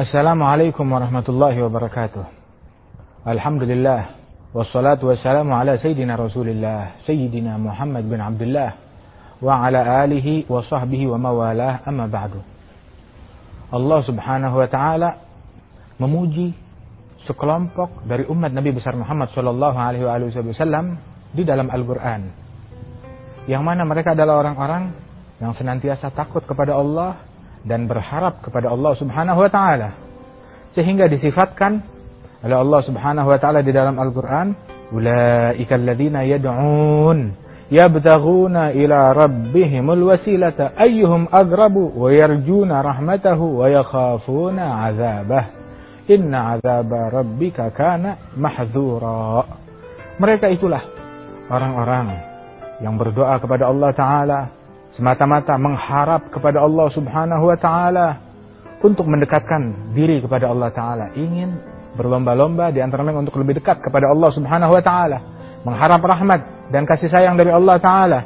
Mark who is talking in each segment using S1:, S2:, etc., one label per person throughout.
S1: Assalamualaikum warahmatullahi wabarakatuh. Alhamdulillah. Wassalatu wassalamu ala Sayyidina Rasulillah. Sayyidina Muhammad bin Abdullah. Wa ala alihi wa sahbihi wa mawalah amma ba'du. Allah subhanahu wa ta'ala memuji sekelompok dari umat Nabi besar Muhammad sallallahu alaihi wasallam di dalam Al-Qur'an. Yang mana mereka adalah orang-orang yang senantiasa takut kepada Allah dan berharap kepada Allah Subhanahu wa taala. Sehingga disifatkan oleh Allah Subhanahu wa taala di dalam Al-Qur'an, "Ulaika alladziina yad'un yabtaghuna ila rabbihimul wasilata ayyuhum aqrabu wa yarjuna rahmatahu wa yakhafuna 'adzabah. Inna 'adzaba rabbika kana mahdzura." Mereka itulah orang-orang yang berdoa kepada Allah taala semata-mata mengharap kepada Allah Subhanahu wa taala untuk mendekatkan diri kepada Allah taala, ingin berlomba-lomba di antara mereka untuk lebih dekat kepada Allah Subhanahu wa taala, mengharap rahmat dan kasih sayang dari Allah taala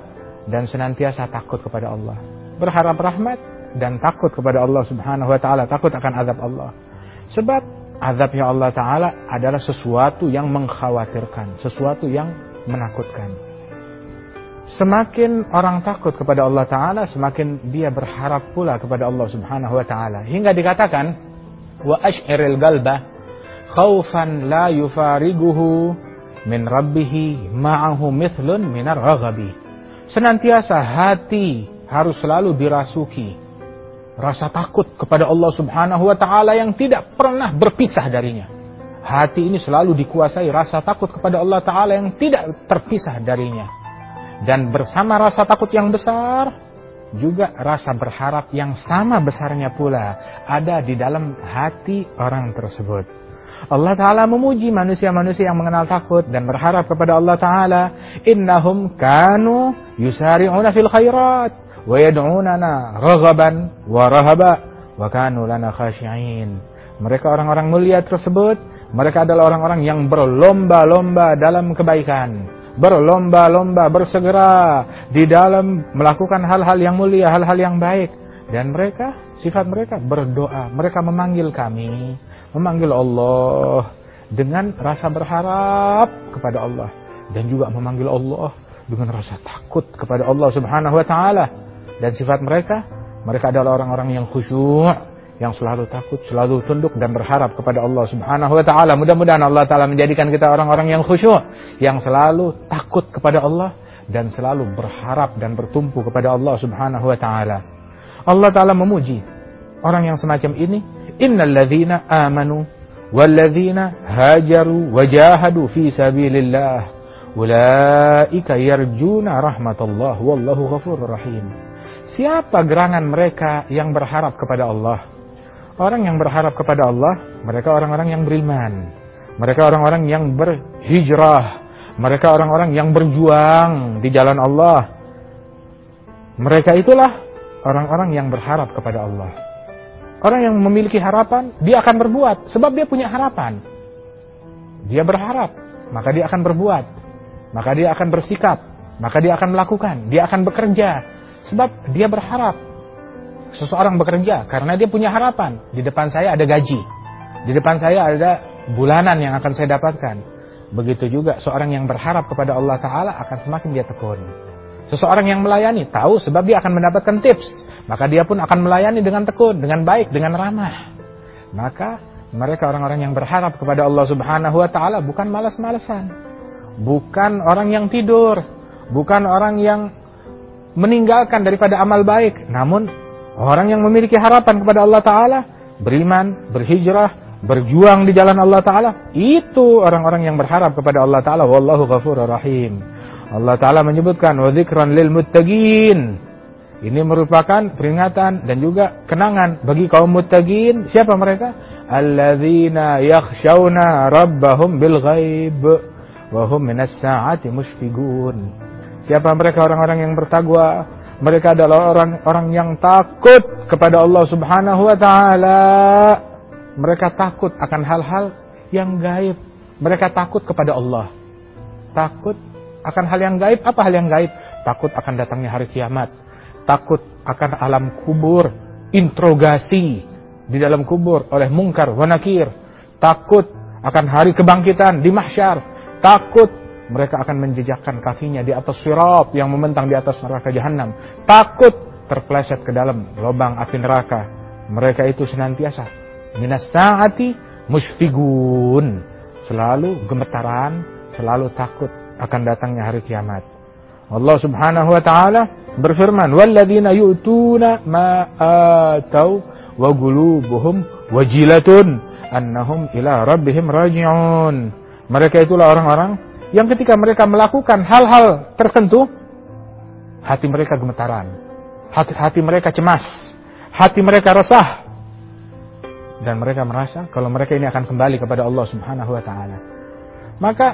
S1: dan senantiasa takut kepada Allah. Berharap rahmat dan takut kepada Allah Subhanahu wa taala, takut akan azab Allah. Sebab azabnya Allah taala adalah sesuatu yang mengkhawatirkan, sesuatu yang menakutkan. Semakin orang takut kepada Allah Ta'ala, semakin dia berharap pula kepada Allah Subhanahu Wa Ta'ala. Hingga dikatakan, wa ash'iril galba khawfan la yufariguhu min rabbihi ma'ahu mithlun minar raghabi. Senantiasa hati harus selalu dirasuki. Rasa takut kepada Allah Subhanahu Wa Ta'ala yang tidak pernah berpisah darinya. Hati ini selalu dikuasai rasa takut kepada Allah Ta'ala yang tidak terpisah darinya dan bersama rasa takut yang besar, juga rasa berharap yang sama besarnya pula ada di dalam hati orang tersebut. Allah Ta'ala memuji manusia-manusia yang mengenal takut dan berharap kepada Allah Ta'ala. Innahum kanu yusari'una fil khairat wa yad'unana raghaban wa rahaba wa kanu lana khashi'in. Mereka orang-orang mulia tersebut, mereka adalah orang-orang yang berlomba-lomba dalam kebaikan berlomba-lomba, bersegera di dalam melakukan hal-hal yang mulia, hal-hal yang baik. Dan mereka, sifat mereka berdoa. Mereka memanggil kami, memanggil Allah dengan rasa berharap kepada Allah. Dan juga memanggil Allah dengan rasa takut kepada Allah subhanahu wa ta'ala. Dan sifat mereka, mereka adalah orang-orang yang khusyuk, yang selalu takut, selalu tunduk dan berharap kepada Allah Subhanahu wa taala. Mudah-mudahan Allah taala menjadikan kita orang-orang yang khusyuk, yang selalu takut kepada Allah dan selalu berharap dan bertumpu kepada Allah Subhanahu wa taala. Allah taala memuji orang yang semacam ini, innalladzina amanu walladzina hajaru wajahadu fi sabilillah ulaika yarjuna rahmatullah wallahu ghafurur rahim. Siapa gerangan mereka yang berharap kepada Allah? Orang yang berharap kepada Allah, mereka orang-orang yang beriman. Mereka orang-orang yang berhijrah. Mereka orang-orang yang berjuang di jalan Allah. Mereka itulah orang-orang yang berharap kepada Allah. Orang yang memiliki harapan, dia akan berbuat sebab dia punya harapan. Dia berharap, maka dia akan berbuat. Maka dia akan bersikap, maka dia akan melakukan, dia akan bekerja sebab dia berharap seseorang bekerja karena dia punya harapan. Di depan saya ada gaji. Di depan saya ada bulanan yang akan saya dapatkan. Begitu juga seorang yang berharap kepada Allah Ta'ala akan semakin dia tekun. Seseorang yang melayani tahu sebab dia akan mendapatkan tips. Maka dia pun akan melayani dengan tekun, dengan baik, dengan ramah. Maka mereka orang-orang yang berharap kepada Allah Subhanahu wa taala bukan malas-malesan. Bukan orang yang tidur, bukan orang yang meninggalkan daripada amal baik, namun Orang yang memiliki harapan kepada Allah Ta'ala, beriman, berhijrah, berjuang di jalan Allah Ta'ala, itu orang-orang yang berharap kepada Allah Ta'ala. Wallahu ghafurur rahim. Allah Ta'ala menyebutkan, lil muttaqin. Ini merupakan peringatan dan juga kenangan bagi kaum muttaqin. Siapa mereka? Alladzina yakhshawna rabbahum bil ghaib wa hum minas sa'ati mushfiqun. Siapa mereka orang-orang yang bertakwa mereka adalah orang-orang yang takut kepada Allah Subhanahu wa taala. Mereka takut akan hal-hal yang gaib. Mereka takut kepada Allah. Takut akan hal yang gaib. Apa hal yang gaib? Takut akan datangnya hari kiamat. Takut akan alam kubur, interogasi, di dalam kubur oleh mungkar wa nakir, takut akan hari kebangkitan di mahsyar, takut mereka akan menjejakkan kakinya di atas sirap yang membentang di atas neraka jahanam, takut terpleset ke dalam lubang api neraka. Mereka itu senantiasa minas saati musfigun, selalu gemetaran, selalu takut akan datangnya hari kiamat. Allah Subhanahu wa taala berfirman, "Walladzina yu'tuna ma atau wa qulubuhum wajilatun annahum ila rabbihim raji'un." Mereka itulah orang-orang yang ketika mereka melakukan hal-hal tertentu hati mereka gemetaran. Hati, hati mereka cemas, hati mereka resah dan mereka merasa kalau mereka ini akan kembali kepada Allah Subhanahu wa taala. Maka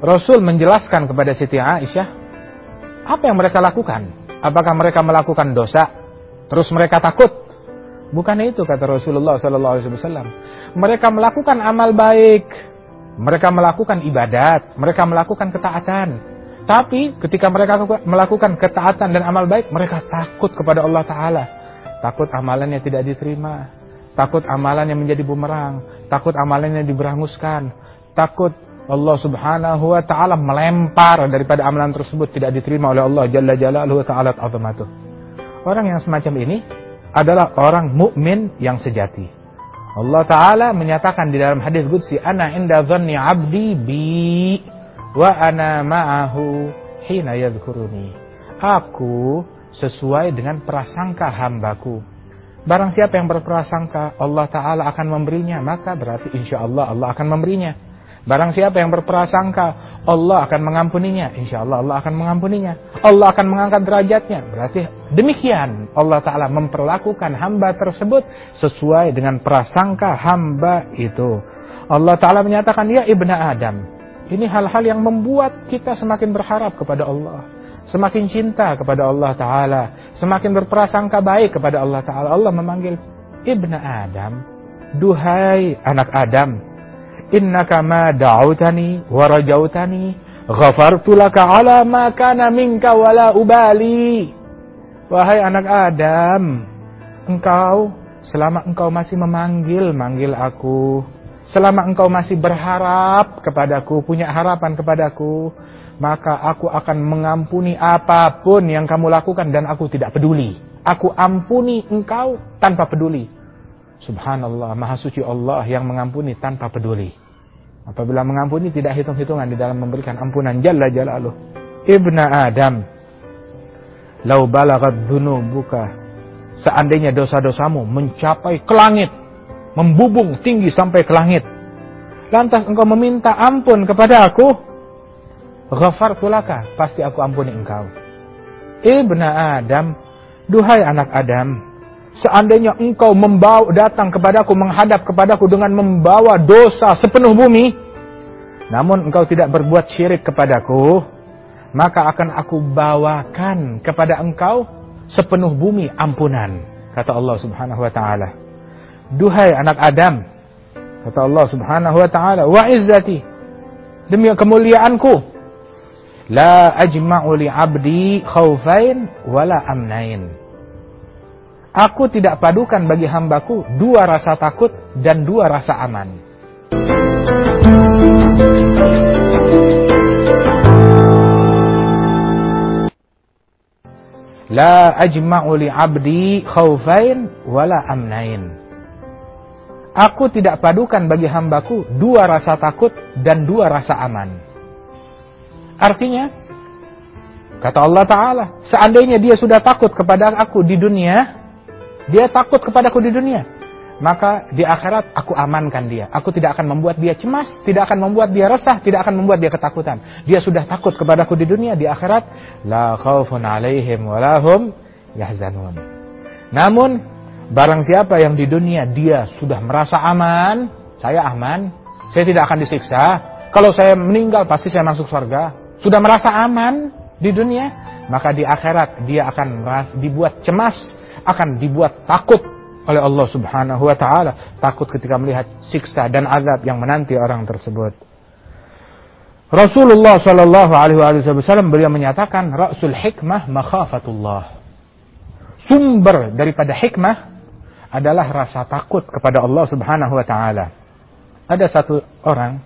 S1: Rasul menjelaskan kepada Siti Aisyah apa yang mereka lakukan. Apakah mereka melakukan dosa? Terus mereka takut? Bukan itu kata Rasulullah Wasallam. Mereka melakukan amal baik, mereka melakukan ibadat, mereka melakukan ketaatan. Tapi ketika mereka melakukan ketaatan dan amal baik, mereka takut kepada Allah Taala. Takut amalannya tidak diterima, takut amalannya menjadi bumerang, takut amalannya diberanguskan, takut Allah Subhanahu wa taala melempar daripada amalan tersebut tidak diterima oleh Allah Jalla Jalaluhu ta'ala azamatuh. Orang yang semacam ini adalah orang mukmin yang sejati. Allah taala menyatakan di dalam hadis qudsi ana inda dhanni 'abdi bi wa ana ma'ahu hina yadhkuruni. Aku sesuai dengan prasangka hambaku. Barang siapa yang berprasangka Allah Ta'ala akan memberinya, maka berarti insya Allah Allah akan memberinya. Barang siapa yang berprasangka Allah akan mengampuninya, insya Allah Allah akan mengampuninya. Allah akan mengangkat derajatnya. Berarti demikian Allah Ta'ala memperlakukan hamba tersebut sesuai dengan prasangka hamba itu. Allah Ta'ala menyatakan, ya ibna Adam. Ini hal-hal yang membuat kita semakin berharap kepada Allah. Semakin cinta kepada Allah Ta'ala. Semakin berprasangka baik kepada Allah Ta'ala. Allah memanggil, ibna Adam. Duhai anak Adam innaka ma da'utani wa rajautani ghafartu ala ma minka wala ubali wahai anak Adam engkau selama engkau masih memanggil manggil aku. Selama engkau masih berharap kepadaku punya harapan kepadaku maka aku akan mengampuni apa pun yang kamu lakukan dan aku tidak peduli. Aku ampuni engkau tanpa peduli. Subhanallah, Maha Suci Allah yang mengampuni tanpa peduli. Apabila mengampuni tidak hitung-hitungan di dalam memberikan ampunan. Jalla Jalaluh. Ibna Adam, lau balagat buka. Seandainya dosa-dosamu mencapai ke langit, membubung tinggi sampai ke langit. Lantas engkau meminta ampun kepada aku, ghafartu laka, pasti aku ampuni engkau. Ibna Adam, duhai anak Adam, Seandainya engkau membawa datang kepadaku, menghadap kepadaku dengan membawa dosa sepenuh bumi, namun engkau tidak berbuat syirik kepadaku, maka akan aku bawakan kepada engkau sepenuh bumi ampunan, kata Allah Subhanahu wa taala. Duhai anak Adam, kata Allah Subhanahu wa taala, wa izzati demi kemuliaanku la ajma'u li 'abdi khaufain wala amnain Aku tidak padukan bagi hambaku dua rasa takut dan dua rasa aman. La ajma'u li 'abdi khaufain wala amnain. Aku tidak padukan bagi hambaku dua rasa takut dan dua rasa aman. Artinya, kata Allah Ta'ala, seandainya dia sudah takut kepada aku di dunia, dia takut kepadaku di dunia. Maka di akhirat aku amankan dia. Aku tidak akan membuat dia cemas, tidak akan membuat dia resah, tidak akan membuat dia ketakutan. Dia sudah takut kepadaku di dunia, di akhirat la khaufun alaihim walahum yahzanun. Namun barang siapa yang di dunia dia sudah merasa aman, saya aman, saya tidak akan disiksa. Kalau saya meninggal pasti saya masuk surga. Sudah merasa aman di dunia, maka di akhirat dia akan dibuat cemas, akan dibuat takut oleh Allah Subhanahu wa taala, takut ketika melihat siksa dan azab yang menanti orang tersebut. Rasulullah Shallallahu alaihi wasallam beliau menyatakan rasul hikmah makhafatullah. Sumber daripada hikmah adalah rasa takut kepada Allah Subhanahu wa taala. Ada satu orang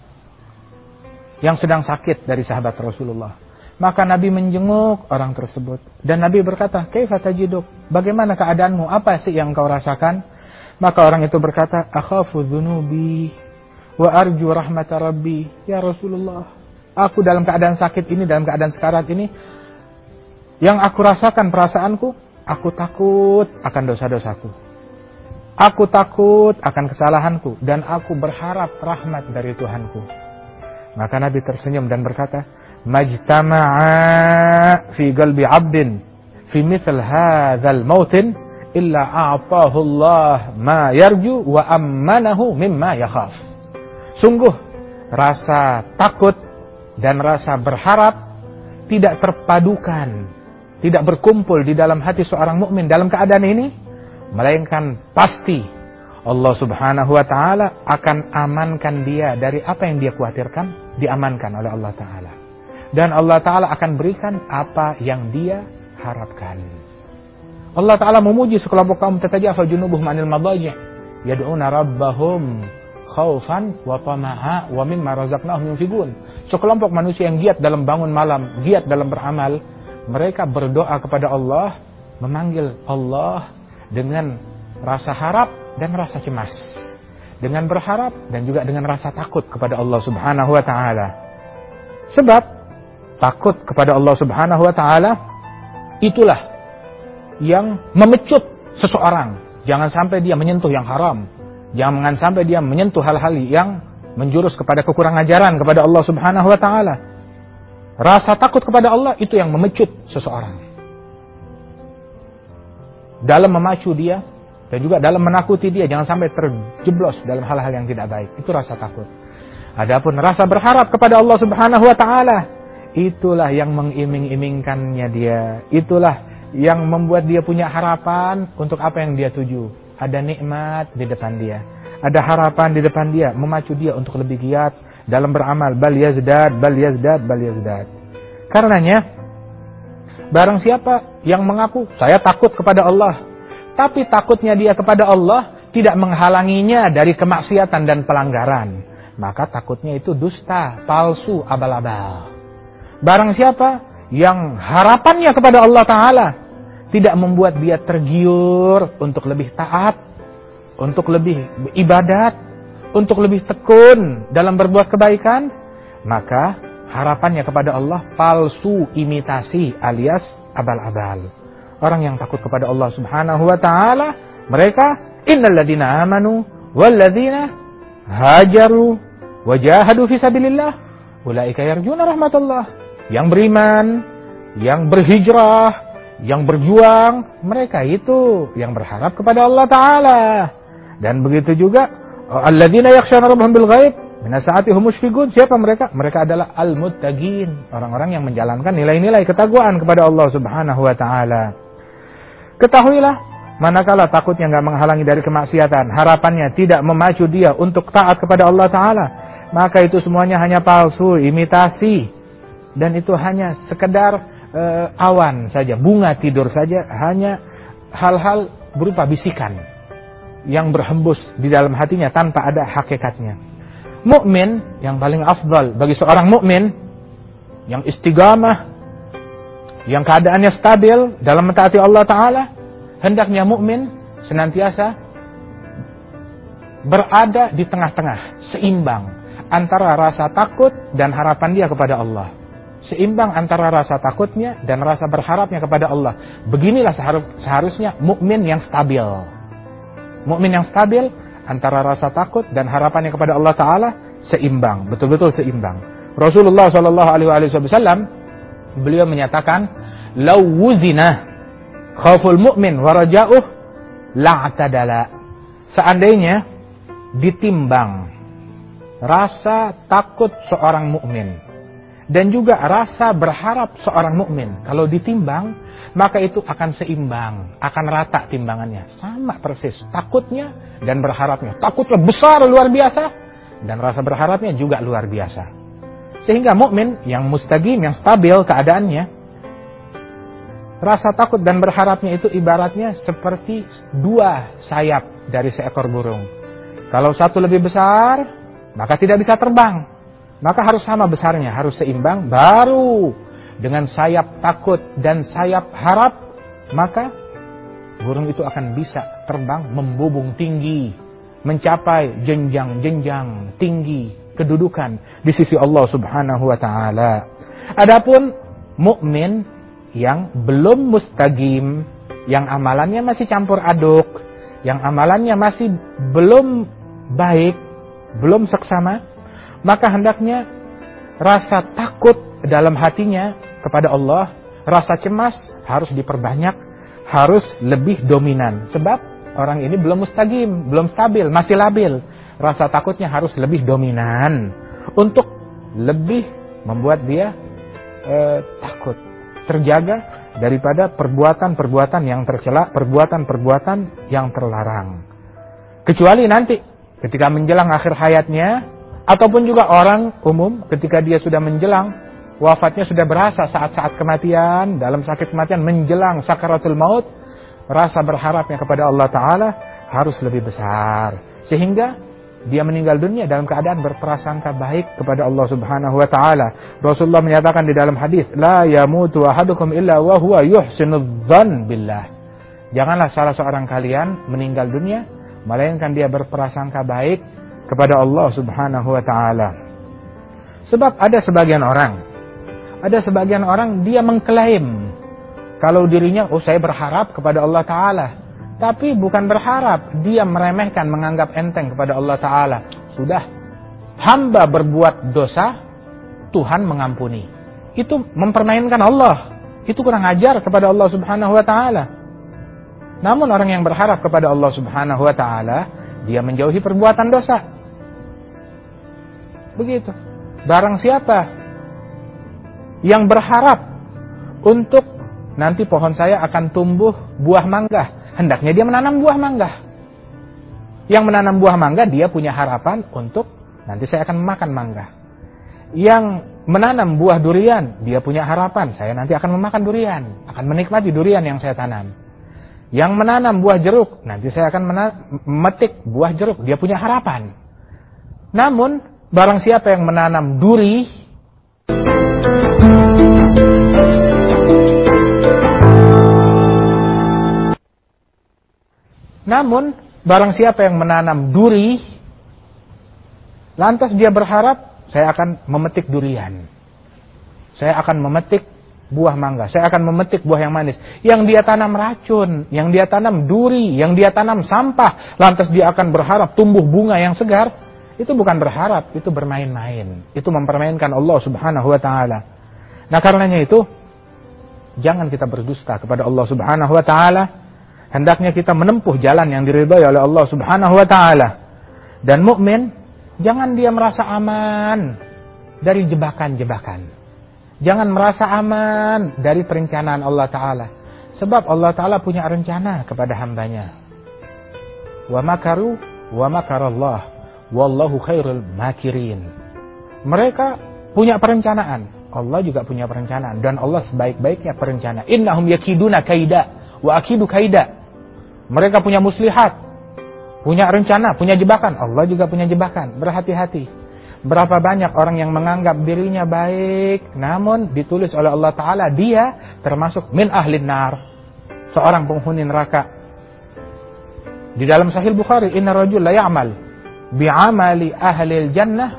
S1: yang sedang sakit dari sahabat Rasulullah. Maka Nabi menjenguk orang tersebut dan Nabi berkata, "Kaifa tajiduk? Bagaimana keadaanmu? Apa sih yang kau rasakan?" Maka orang itu berkata, "Akhafu dzunubi wa arju rahmat rabbi." Ya Rasulullah, aku dalam keadaan sakit ini, dalam keadaan sekarat ini, yang aku rasakan perasaanku, aku takut akan dosa-dosaku. Aku takut akan kesalahanku dan aku berharap rahmat dari Tuhanku. Maka Nabi tersenyum dan berkata, majtama'a fi qalbi 'abdin fi mithl hadzal mautin illa a'tahu Allah ma yarju wa ammanahu mimma yakhaf. Sungguh rasa takut dan rasa berharap tidak terpadukan, tidak berkumpul di dalam hati seorang mukmin dalam keadaan ini, melainkan pasti Allah Subhanahu wa taala akan amankan dia dari apa yang dia khawatirkan, diamankan oleh Allah taala dan Allah Ta'ala akan berikan apa yang dia harapkan. Allah Ta'ala memuji sekelompok kaum tatajafa junubuh manil madaji' yad'una rabbahum khaufan wa tama'a wa mimma razaqnahum yunfiqun. Sekelompok manusia yang giat dalam bangun malam, giat dalam beramal, mereka berdoa kepada Allah, memanggil Allah dengan rasa harap dan rasa cemas. Dengan berharap dan juga dengan rasa takut kepada Allah Subhanahu wa taala. Sebab takut kepada Allah Subhanahu wa taala itulah yang memecut seseorang. Jangan sampai dia menyentuh yang haram. Jangan sampai dia menyentuh hal-hal yang menjurus kepada kekurangan ajaran kepada Allah Subhanahu wa taala. Rasa takut kepada Allah itu yang memecut seseorang. Dalam memacu dia dan juga dalam menakuti dia jangan sampai terjeblos dalam hal-hal yang tidak baik. Itu rasa takut. Adapun rasa berharap kepada Allah Subhanahu wa taala Itulah yang mengiming-imingkannya dia. Itulah yang membuat dia punya harapan untuk apa yang dia tuju. Ada nikmat di depan dia. Ada harapan di depan dia, memacu dia untuk lebih giat dalam beramal. Bal yazdad, bal yazdad, bal yazdad. Karenanya, barang siapa yang mengaku, saya takut kepada Allah. Tapi takutnya dia kepada Allah tidak menghalanginya dari kemaksiatan dan pelanggaran. Maka takutnya itu dusta, palsu, abal-abal. Barang siapa yang harapannya kepada Allah Ta'ala tidak membuat dia tergiur untuk lebih taat, untuk lebih ibadat, untuk lebih tekun dalam berbuat kebaikan, maka harapannya kepada Allah palsu imitasi alias abal-abal. Orang yang takut kepada Allah Subhanahu wa taala, mereka innalladzina amanu walladzina hajaru wajahadu fi sabilillah ulaika yarjuna rahmatullah yang beriman, yang berhijrah, yang berjuang, mereka itu yang berharap kepada Allah Ta'ala. Dan begitu juga, alladzina yakhshana rabbahum bil ghaib, minasaatihum musyfiqun. Siapa mereka? Mereka adalah al-muttaqin, orang-orang yang menjalankan nilai-nilai ketakwaan kepada Allah Subhanahu wa taala. Ketahuilah, manakala takutnya nggak menghalangi dari kemaksiatan, harapannya tidak memacu dia untuk taat kepada Allah taala, maka itu semuanya hanya palsu, imitasi, dan itu hanya sekedar uh, awan saja, bunga tidur saja, hanya hal-hal berupa bisikan yang berhembus di dalam hatinya tanpa ada hakikatnya. Mukmin yang paling afdal bagi seorang mukmin yang istiqamah, yang keadaannya stabil dalam mentaati Allah Taala, hendaknya mukmin senantiasa berada di tengah-tengah, seimbang antara rasa takut dan harapan dia kepada Allah seimbang antara rasa takutnya dan rasa berharapnya kepada Allah. Beginilah seharusnya mukmin yang stabil. Mukmin yang stabil antara rasa takut dan harapannya kepada Allah Taala seimbang, betul-betul seimbang. Rasulullah Shallallahu Alaihi Wasallam beliau menyatakan, "Lau wuzina khaful mu'min warajauh la'tadala." Seandainya ditimbang rasa takut seorang mukmin dan juga rasa berharap seorang mukmin kalau ditimbang maka itu akan seimbang, akan rata timbangannya, sama persis takutnya dan berharapnya. Takutnya besar luar biasa dan rasa berharapnya juga luar biasa. Sehingga mukmin yang mustaqim, yang stabil keadaannya Rasa takut dan berharapnya itu ibaratnya seperti dua sayap dari seekor burung. Kalau satu lebih besar, maka tidak bisa terbang. Maka harus sama besarnya, harus seimbang, baru dengan sayap takut dan sayap harap, maka burung itu akan bisa terbang membubung tinggi, mencapai jenjang-jenjang tinggi kedudukan di sisi Allah Subhanahu wa taala. Adapun mukmin yang belum mustaqim, yang amalannya masih campur aduk, yang amalannya masih belum baik, belum seksama, maka hendaknya rasa takut dalam hatinya kepada Allah, rasa cemas harus diperbanyak, harus lebih dominan. Sebab orang ini belum mustaqim, belum stabil, masih labil. Rasa takutnya harus lebih dominan untuk lebih membuat dia eh, takut terjaga daripada perbuatan-perbuatan yang tercela, perbuatan-perbuatan yang terlarang. Kecuali nanti ketika menjelang akhir hayatnya ataupun juga orang umum ketika dia sudah menjelang wafatnya sudah berasa saat-saat kematian, dalam sakit kematian menjelang sakaratul maut, rasa berharapnya kepada Allah taala harus lebih besar. Sehingga dia meninggal dunia dalam keadaan berprasangka baik kepada Allah Subhanahu wa taala. Rasulullah menyatakan di dalam hadis, "La yamutu ahadukum illa wa huwa yuhsinu dzan billah." Janganlah salah seorang kalian meninggal dunia melainkan dia berprasangka baik kepada Allah Subhanahu wa taala. Sebab ada sebagian orang ada sebagian orang dia mengklaim kalau dirinya oh saya berharap kepada Allah taala tapi bukan berharap, dia meremehkan, menganggap enteng kepada Allah Ta'ala. Sudah, hamba berbuat dosa, Tuhan mengampuni. Itu mempermainkan Allah. Itu kurang ajar kepada Allah Subhanahu Wa Ta'ala. Namun orang yang berharap kepada Allah Subhanahu Wa Ta'ala, dia menjauhi perbuatan dosa. Begitu. Barang siapa yang berharap untuk nanti pohon saya akan tumbuh buah mangga hendaknya dia menanam buah mangga. Yang menanam buah mangga dia punya harapan untuk nanti saya akan memakan mangga. Yang menanam buah durian dia punya harapan saya nanti akan memakan durian, akan menikmati durian yang saya tanam. Yang menanam buah jeruk nanti saya akan memetik buah jeruk, dia punya harapan. Namun barang siapa yang menanam duri Namun, barang siapa yang menanam duri, lantas dia berharap, saya akan memetik durian. Saya akan memetik buah mangga. Saya akan memetik buah yang manis. Yang dia tanam racun, yang dia tanam duri, yang dia tanam sampah, lantas dia akan berharap tumbuh bunga yang segar. Itu bukan berharap, itu bermain-main. Itu mempermainkan Allah Subhanahu wa taala. Nah, karenanya itu jangan kita berdusta kepada Allah Subhanahu wa taala hendaknya kita menempuh jalan yang diridhai oleh Allah Subhanahu wa taala. Dan mukmin jangan dia merasa aman dari jebakan-jebakan. Jangan merasa aman dari perencanaan Allah taala. Sebab Allah taala punya rencana kepada hambanya. Wa makaru wa makarallah wallahu khairul makirin. Mereka punya perencanaan. Allah juga punya perencanaan dan Allah sebaik-baiknya perencana. Innahum yakiduna kaida wa akidu kaida. Mereka punya muslihat, punya rencana, punya jebakan. Allah juga punya jebakan. Berhati-hati. Berapa banyak orang yang menganggap dirinya baik, namun ditulis oleh Allah Ta'ala, dia termasuk min ahlin nar. Seorang penghuni neraka. Di dalam sahih Bukhari, inna rajul la ya'mal bi'amali ahli jannah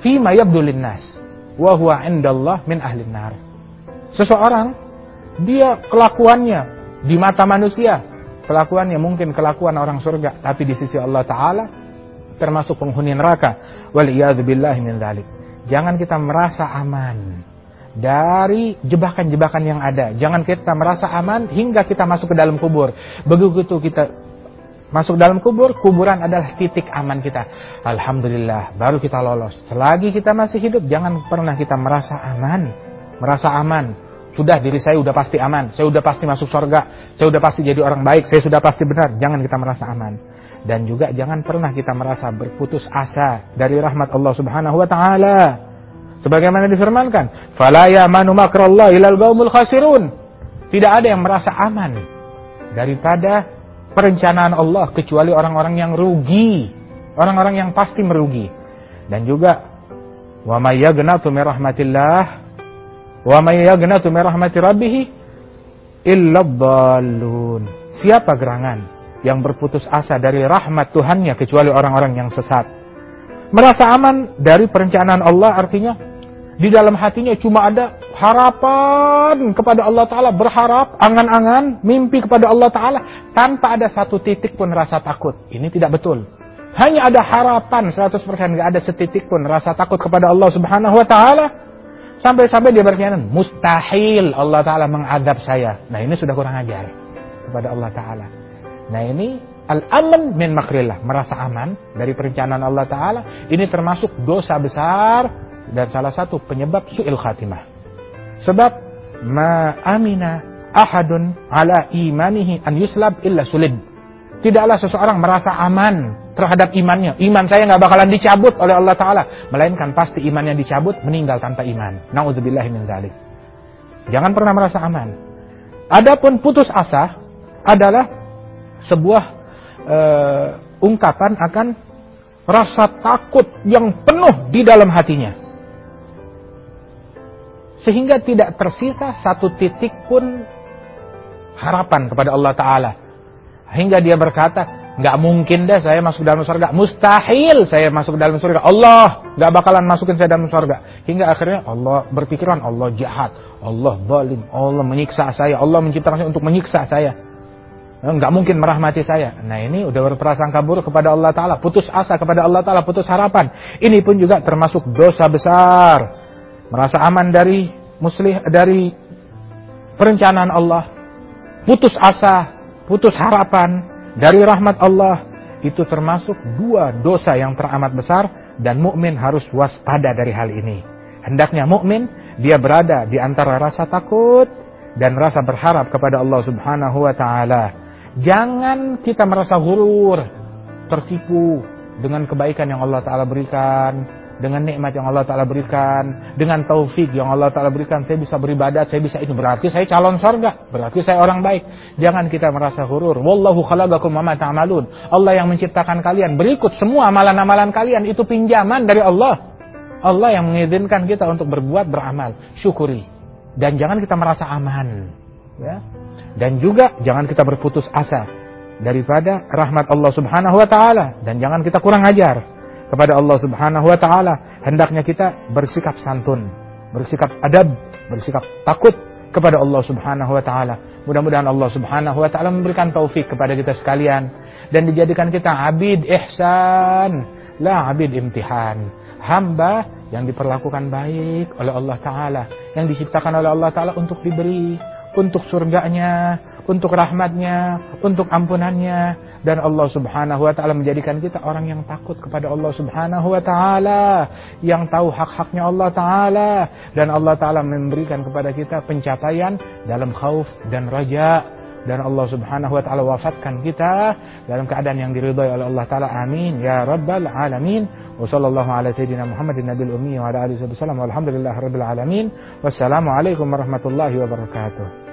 S1: fima yabdulin nas. Wa huwa indallah min ahlin nar. Seseorang dia kelakuannya di mata manusia kelakuannya mungkin kelakuan orang surga tapi di sisi Allah taala termasuk penghuni neraka wal billahi min dzalik jangan kita merasa aman dari jebakan-jebakan yang ada jangan kita merasa aman hingga kita masuk ke dalam kubur begitu kita masuk dalam kubur kuburan adalah titik aman kita alhamdulillah baru kita lolos selagi kita masih hidup jangan pernah kita merasa aman merasa aman sudah diri saya sudah pasti aman, saya sudah pasti masuk surga, saya sudah pasti jadi orang baik, saya sudah pasti benar. Jangan kita merasa aman. Dan juga jangan pernah kita merasa berputus asa dari rahmat Allah Subhanahu wa taala. Sebagaimana difirmankan, "Fala ya'manu makrallah ilal qaumul khasirun." Tidak ada yang merasa aman daripada perencanaan Allah kecuali orang-orang yang rugi, orang-orang yang pasti merugi. Dan juga wa may yaghnatu min rahmatillah wa may yaghnatu min rahmati rabbih illa. Siapa gerangan yang berputus asa dari rahmat Tuhannya kecuali orang-orang yang sesat. Merasa aman dari perencanaan Allah artinya di dalam hatinya cuma ada harapan kepada Allah Ta'ala, berharap, angan-angan, mimpi kepada Allah Ta'ala, tanpa ada satu titik pun rasa takut. Ini tidak betul. Hanya ada harapan 100%, nggak ada setitik pun rasa takut kepada Allah Subhanahu Wa Ta'ala. Sampai-sampai dia berkeyakinan, mustahil Allah Ta'ala mengadab saya. Nah ini sudah kurang ajar kepada Allah Ta'ala. Nah ini al-aman min makrillah, merasa aman dari perencanaan Allah Ta'ala. Ini termasuk dosa besar dan salah satu penyebab su'il khatimah. Sebab ma amina ahadun ala imanihi an yuslab illa sulib. Tidaklah seseorang merasa aman terhadap imannya. Iman saya nggak bakalan dicabut oleh Allah Ta'ala. Melainkan pasti imannya dicabut, meninggal tanpa iman. Na'udzubillah min. Jangan pernah merasa aman. Adapun putus asa adalah sebuah uh, ungkapan akan rasa takut yang penuh di dalam hatinya sehingga tidak tersisa satu titik pun harapan kepada Allah Ta'ala. Hingga dia berkata, nggak mungkin deh saya masuk dalam surga. Mustahil saya masuk dalam surga. Allah nggak bakalan masukin saya dalam surga. Hingga akhirnya Allah berpikiran Allah jahat, Allah zalim, Allah menyiksa saya, Allah menciptakan saya untuk menyiksa saya. Nggak mungkin merahmati saya. Nah ini udah berprasangka buruk kepada Allah Ta'ala. Putus asa kepada Allah Ta'ala, putus harapan. Ini pun juga termasuk dosa besar merasa aman dari muslih dari perencanaan Allah, putus asa, putus harapan dari rahmat Allah, itu termasuk dua dosa yang teramat besar dan mukmin harus waspada dari hal ini. Hendaknya mukmin dia berada di antara rasa takut dan rasa berharap kepada Allah Subhanahu wa taala. Jangan kita merasa gurur, tertipu dengan kebaikan yang Allah taala berikan, dengan nikmat yang Allah Ta'ala berikan, dengan taufik yang Allah Ta'ala berikan, saya bisa beribadat, saya bisa itu. Berarti saya calon sorga, berarti saya orang baik. Jangan kita merasa hurur. Wallahu khalaqakum wa ta'malun. Allah yang menciptakan kalian. Berikut semua amalan-amalan kalian itu pinjaman dari Allah. Allah yang mengizinkan kita untuk berbuat, beramal. Syukuri. Dan jangan kita merasa aman. Ya. Dan juga jangan kita berputus asa daripada rahmat Allah Subhanahu wa taala dan jangan kita kurang ajar kepada Allah Subhanahu wa taala, hendaknya kita bersikap santun, bersikap adab, bersikap takut kepada Allah Subhanahu wa taala. Mudah-mudahan Allah Subhanahu wa taala memberikan taufik kepada kita sekalian dan dijadikan kita abid ihsan, la abid imtihan. Hamba yang diperlakukan baik oleh Allah taala, yang diciptakan oleh Allah taala untuk diberi untuk surganya, untuk rahmatnya, untuk ampunannya, dan Allah Subhanahu wa taala menjadikan kita orang yang takut kepada Allah Subhanahu wa taala, yang tahu hak-haknya Allah taala dan Allah taala memberikan kepada kita pencapaian dalam khauf dan raja dan Allah Subhanahu wa taala wafatkan kita dalam keadaan yang diridhai oleh Allah taala. Amin ya rabbal alamin. Wa ala sayyidina Muhammadin nabiyil ummi wa ala alihi wasallam. Alamin. Wassalamu alaikum warahmatullahi wabarakatuh.